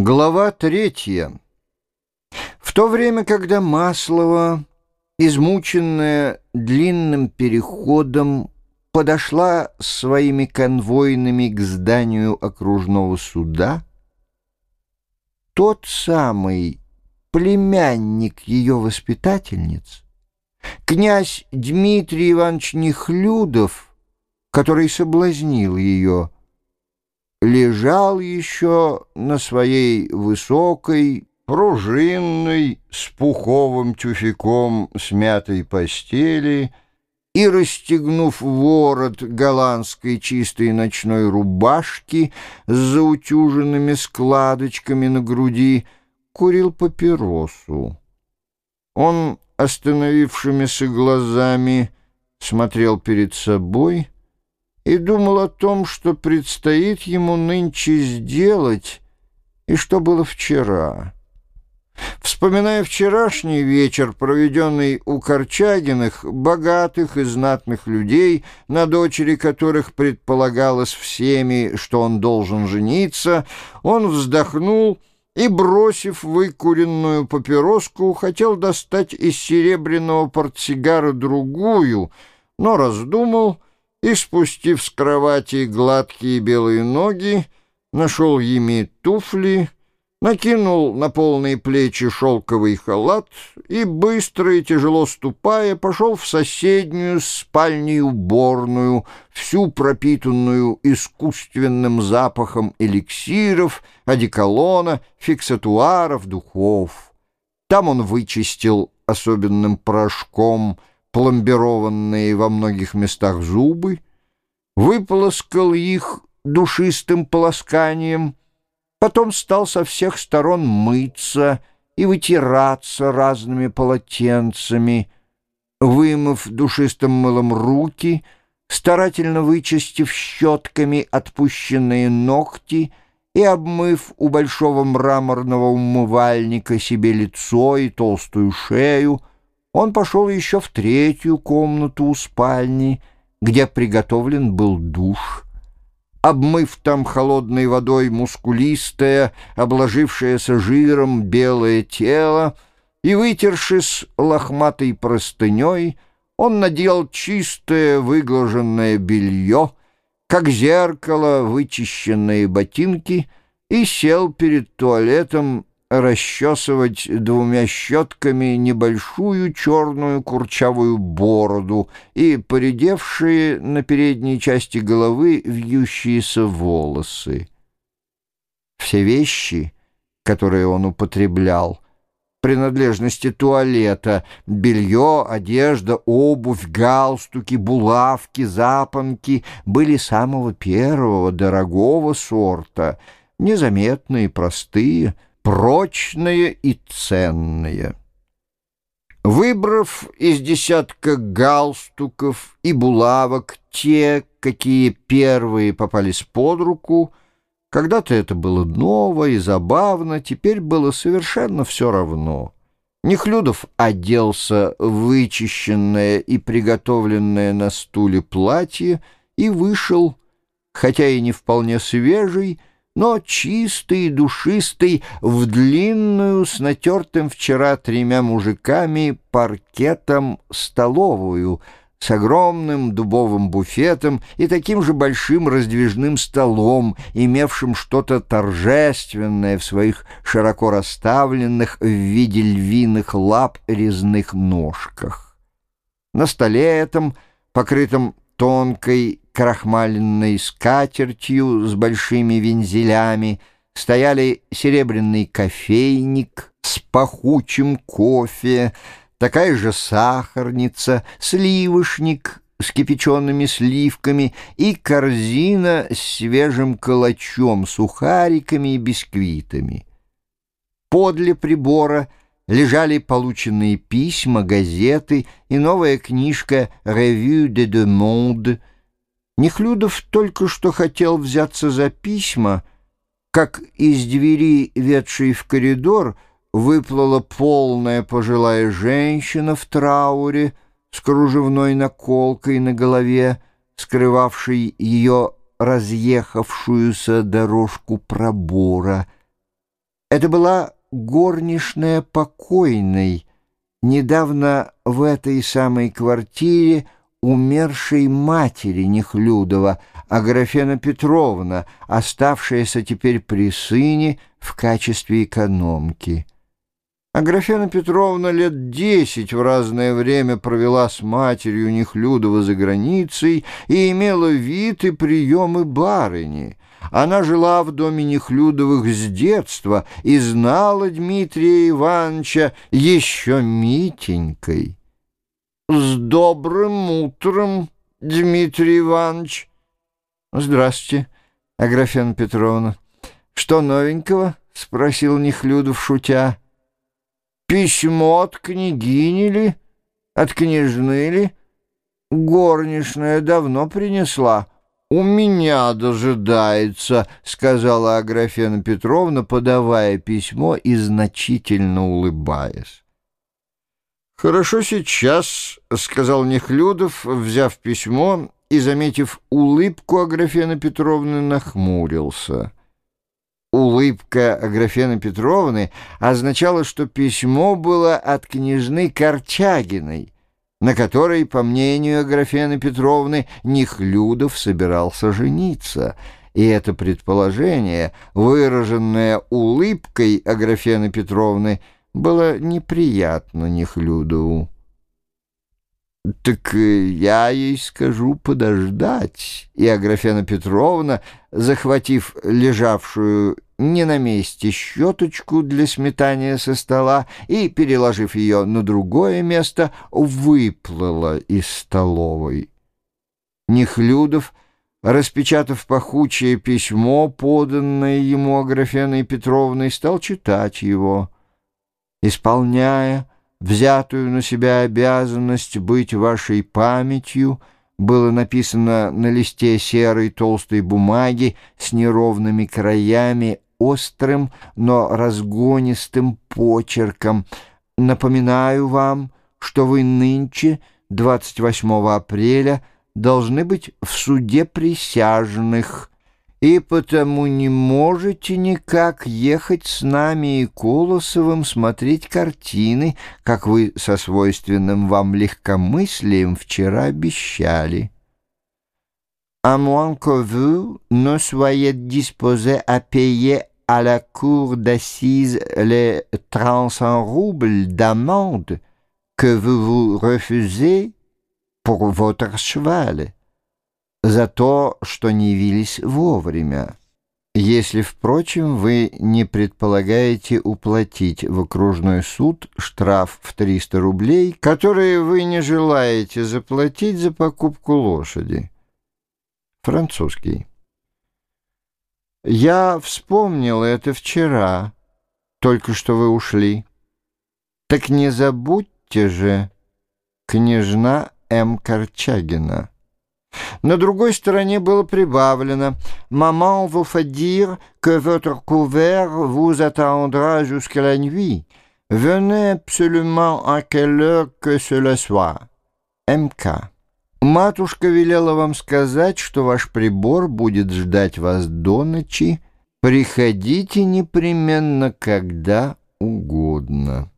Глава третья. В то время, когда Маслова, измученная длинным переходом, подошла своими конвойными к зданию окружного суда, тот самый племянник ее воспитательниц, князь Дмитрий Иванович Нехлюдов, который соблазнил ее, лежал еще на своей высокой, пружинной, с пуховым тюфяком смятой постели и, расстегнув ворот голландской чистой ночной рубашки с заутюженными складочками на груди, курил папиросу. Он, остановившимися глазами, смотрел перед собой — и думал о том, что предстоит ему нынче сделать и что было вчера. Вспоминая вчерашний вечер, проведенный у Корчагиных, богатых и знатных людей, на дочери которых предполагалось всеми, что он должен жениться, он вздохнул и, бросив выкуренную папироску, хотел достать из серебряного портсигара другую, но раздумал — и, спустив с кровати гладкие белые ноги, нашел ими туфли, накинул на полные плечи шелковый халат и, быстро и тяжело ступая, пошел в соседнюю спальню-уборную, всю пропитанную искусственным запахом эликсиров, одеколона, фиксатуаров, духов. Там он вычистил особенным порошком пломбированные во многих местах зубы, выполоскал их душистым полосканием, потом стал со всех сторон мыться и вытираться разными полотенцами, вымыв душистым мылом руки, старательно вычистив щетками отпущенные ногти и обмыв у большого мраморного умывальника себе лицо и толстую шею, он пошел еще в третью комнату у спальни, где приготовлен был душ. Обмыв там холодной водой мускулистое, обложившееся жиром белое тело, и, вытершись лохматой простыней, он надел чистое выглаженное белье, как зеркало вычищенные ботинки, и сел перед туалетом расчесывать двумя щетками небольшую черную курчавую бороду и поредевшие на передней части головы вьющиеся волосы. Все вещи, которые он употреблял, принадлежности туалета, белье, одежда, обувь, галстуки, булавки, запонки были самого первого дорогого сорта, незаметные, простые, прочные и ценные. Выбрав из десятка галстуков и булавок те, какие первые попались под руку, когда-то это было ново и забавно, теперь было совершенно все равно. Нехлюдов оделся вычищенное и приготовленное на стуле платье и вышел, хотя и не вполне свежий, но чистый и душистый, в длинную, с натертым вчера тремя мужиками паркетом столовую, с огромным дубовым буфетом и таким же большим раздвижным столом, имевшим что-то торжественное в своих широко расставленных в виде львиных лап резных ножках. На столе этом, покрытом тонкой крахмаленной скатертью с большими вензелями, стояли серебряный кофейник с пахучим кофе, такая же сахарница, сливошник с кипячеными сливками и корзина с свежим калачом, сухариками и бисквитами. Подле прибора лежали полученные письма, газеты и новая книжка «Revue de deux mondes», Нехлюдов только что хотел взяться за письма, как из двери, ведшей в коридор, выплыла полная пожилая женщина в трауре с кружевной наколкой на голове, скрывавшей ее разъехавшуюся дорожку пробора — Это была горничная покойной, недавно в этой самой квартире умершей матери Нехлюдова, Аграфена Петровна, оставшаяся теперь при сыне в качестве экономки. Аграфена Петровна лет десять в разное время провела с матерью Нехлюдова за границей и имела вид и приемы барыни — она жила в доме Нехлюдовых с детства и знала Дмитрия Ивановича еще Митенькой. «С добрым утром, Дмитрий Иванович!» «Здравствуйте, Аграфена Петровна. Что новенького?» — спросил Нехлюдов, шутя. «Письмо от княгини ли? От княжны ли? Горничная давно принесла». «У меня дожидается», — сказала Аграфена Петровна, подавая письмо и значительно улыбаясь. «Хорошо сейчас», — сказал Нехлюдов, взяв письмо и, заметив улыбку Аграфены Петровны, нахмурился. Улыбка Аграфены Петровны означала, что письмо было от княжны Корчагиной — на которой, по мнению Аграфены Петровны, Нехлюдов собирался жениться, и это предположение, выраженное улыбкой Аграфены Петровны, было неприятно Нехлюдову. «Так я ей скажу подождать». И Аграфена Петровна, захватив лежавшую не на месте щеточку для сметания со стола и, переложив ее на другое место, выплыла из столовой. Нехлюдов, распечатав пахучее письмо, поданное ему Аграфеной Петровной, стал читать его. Исполняя взятую на себя обязанность быть вашей памятью, было написано на листе серой толстой бумаги с неровными краями острым, но разгонистым почерком. Напоминаю вам, что вы нынче, 28 апреля, должны быть в суде присяжных, и потому не можете никак ехать с нами и Колосовым смотреть картины, как вы со свойственным вам легкомыслием вчера обещали. À moins que vous ne soyez disposé à payer à la cour d'assises les 35 roubles d'amende que vous vous refusez pour votre cheval за то, что не явились вовремя. Если, впрочем, вы не предполагаете уплатить в окружной суд штраф в 300 рублей, которые вы не желаете заплатить за покупку лошади. Французский. Я вспомнил это вчера, только что вы ушли. Так не забудьте же, княжна М. Корчагина. На другой стороне было прибавлено «Maman vous fait dire que votre couvert vous attendra jusqu'à la nuit. Venez absolument à quelle heure que cela soit. М.К.» Матушка велела вам сказать, что ваш прибор будет ждать вас до ночи. Приходите непременно, когда угодно.